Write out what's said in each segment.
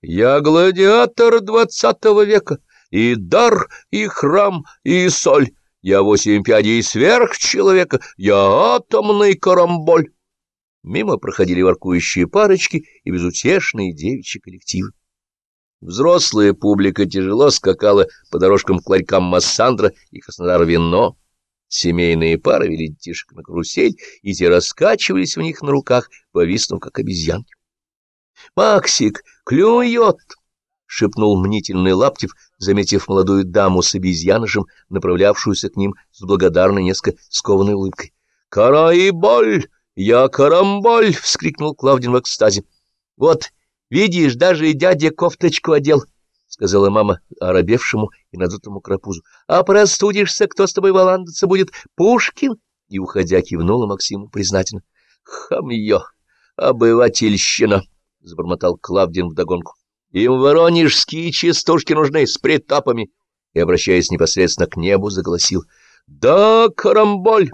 Я гладиатор двадцатого века, и дар, и храм, и соль. Я восемь пядей сверхчеловека, я атомный карамболь. Мимо проходили воркующие парочки и безутешные девичьи коллективы. Взрослая публика тяжело скакала по дорожкам к ларькам Массандра и Краснодар-Вино. Семейные пары вели детишек на карусель, и те раскачивались в них на руках, повиснув, как обезьянки. — Максик, клюет! — шепнул мнительный Лаптев, заметив молодую даму с обезьянышем, направлявшуюся к ним с благодарной, несколько скованной улыбкой. — Караиболь! Я карамболь! — вскрикнул Клавдин в экстазе. — Вот, видишь, даже и дядя кофточку одел, — сказала мама оробевшему и надутому крапузу. — А простудишься, кто с тобой валандаться будет? Пушкин? И, уходя, кивнула Максиму признательно. — Хамье! Обывательщина! — забормотал Клавдин вдогонку. — Им воронежские частушки нужны с притопами! И, обращаясь непосредственно к небу, заголосил. — Да, карамболь!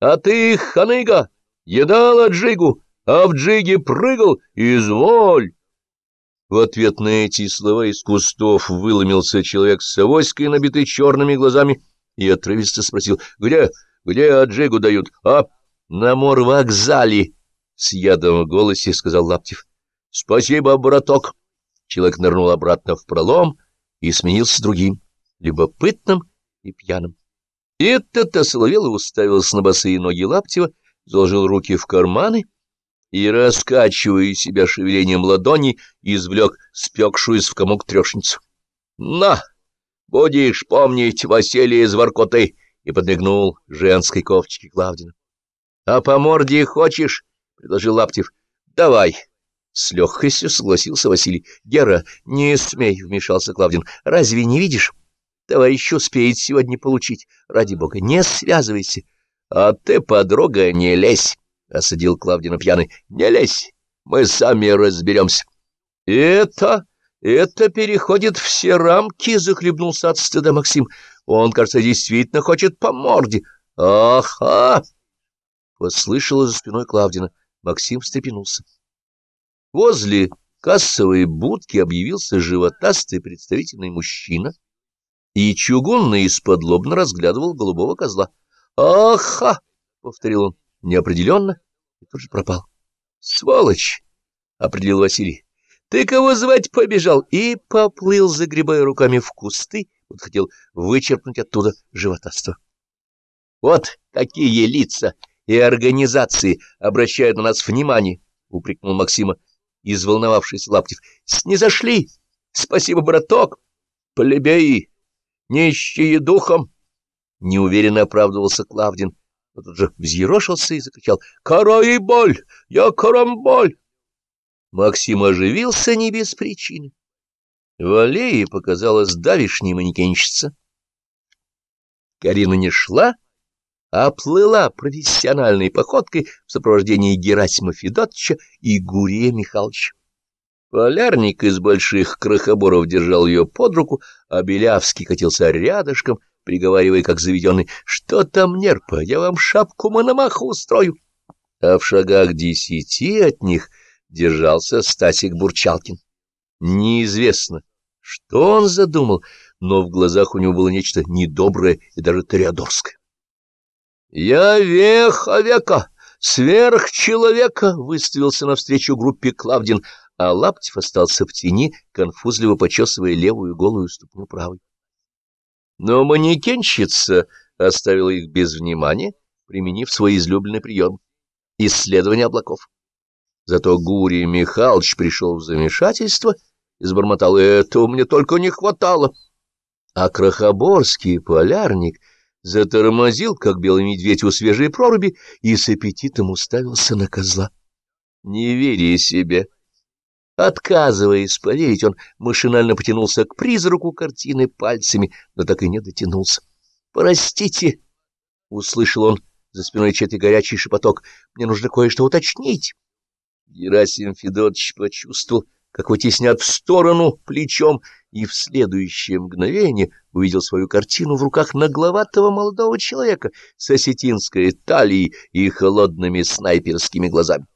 А ты, ханыга! едал джигу, а в джиге прыгал, изволь. В ответ на эти слова из кустов выломился человек с авоськой, набитый черными глазами, и отрывисто спросил, где, где аджигу дают, а? На морвокзале, с ядом в голосе сказал Лаптев. Спасибо, браток. Человек нырнул обратно в пролом и сменился другим, любопытным и пьяным. Этот осоловел и уставился на босые ноги Лаптева, заложил руки в карманы и, раскачивая себя шевелением ладони, извлек спекшуюся в комок трешницу. — На, будешь помнить Василия из Воркоты! — и подмигнул женской ковчике Клавдина. — А по морде хочешь? — предложил Лаптев. — Давай. С легкостью согласился Василий. — Гера, не смей, — вмешался Клавдин. — Разве не видишь? Еще успеет сегодня получить. Ради бога, не связывайся. —— А ты, подруга, не лезь, — осадил Клавдина пьяный. — Не лезь, мы сами разберемся. — Это... это переходит все рамки, — захлебнулся от стыда Максим. Он, кажется, действительно хочет по морде. — Ага! — послышала за спиной Клавдина. Максим встрепенулся. Возле кассовой будки объявился животастый представительный мужчина, и чугунно из-под разглядывал голубого козла. «Аха!» — повторил он неопределенно и тут же пропал. «Сволочь!» — определил Василий. «Ты кого звать побежал?» И поплыл, загребая руками в кусты, вот хотел вычерпнуть оттуда животаство. «Вот какие лица и организации обращают на нас внимание!» — упрекнул Максима, изволновавшийся Лаптев. «Снизошли! Спасибо, браток! Плебеи! Нищие духом!» Неуверенно оправдывался Клавдин, но тут же взъерошился и закричал «Караиболь! Я карамболь!» Максим оживился не без причины. В аллее показалась давишняя манекенщица. Карина не шла, а плыла профессиональной походкой в сопровождении Герасима Федотовича и Гурия Михайловича. Полярник из больших крохоборов держал ее под руку, а Белявский катился рядышком, приговаривая, как заведенный, «Что там, нерпа, я вам шапку мономаху устрою!» А в шагах десяти от них держался Стасик Бурчалкин. Неизвестно, что он задумал, но в глазах у него было нечто недоброе и даже тореадорское. «Я веха века, сверхчеловека!» — выставился навстречу группе Клавдин, а Лаптев остался в тени, конфузливо почесывая левую голую ступню правой. Но манекенщица оставила их без внимания, применив свой излюбленный прием — исследование облаков. Зато Гурий Михайлович пришел в замешательство и забормотал «Этого мне только не хватало». А Крохоборский полярник затормозил, как белый медведь у свежей проруби, и с аппетитом уставился на козла. Не веря себе, Отказываясь поверить, он машинально потянулся к призраку картины пальцами, но так и не дотянулся. «Простите!» — услышал он за спиной чей-то горячий шепоток. «Мне нужно кое-что уточнить». Герасим Федотович почувствовал, как вытеснят в сторону плечом, и в следующее мгновение увидел свою картину в руках нагловатого молодого человека с осетинской талией и холодными снайперскими глазами.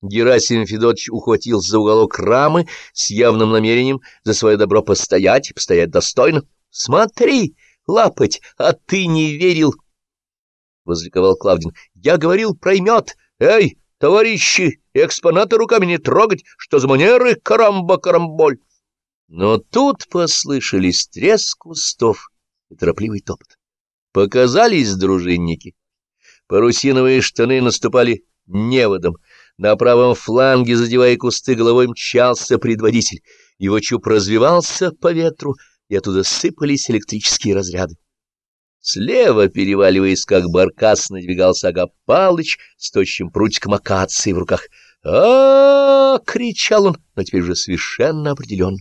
Герасим Федотович ухватился за уголок рамы с явным намерением за свое добро постоять, постоять достойно. — Смотри, лапать, а ты не верил! — возликовал Клавдин. — Я говорил, проймет. Эй, товарищи, экспонаты руками не трогать! Что за манеры, карамба-карамболь! Но тут послышались треск кустов и торопливый топот. Показались дружинники. Парусиновые штаны наступали неводом. На правом фланге, задевая кусты головой, мчался предводитель. Его чуб развивался по ветру, и оттуда сыпались электрические разряды. Слева, переваливаясь как баркас, надвигался Агапалыч с тощим прутиком акации в руках. а, -а, -а кричал он, но теперь уже совершенно определенно.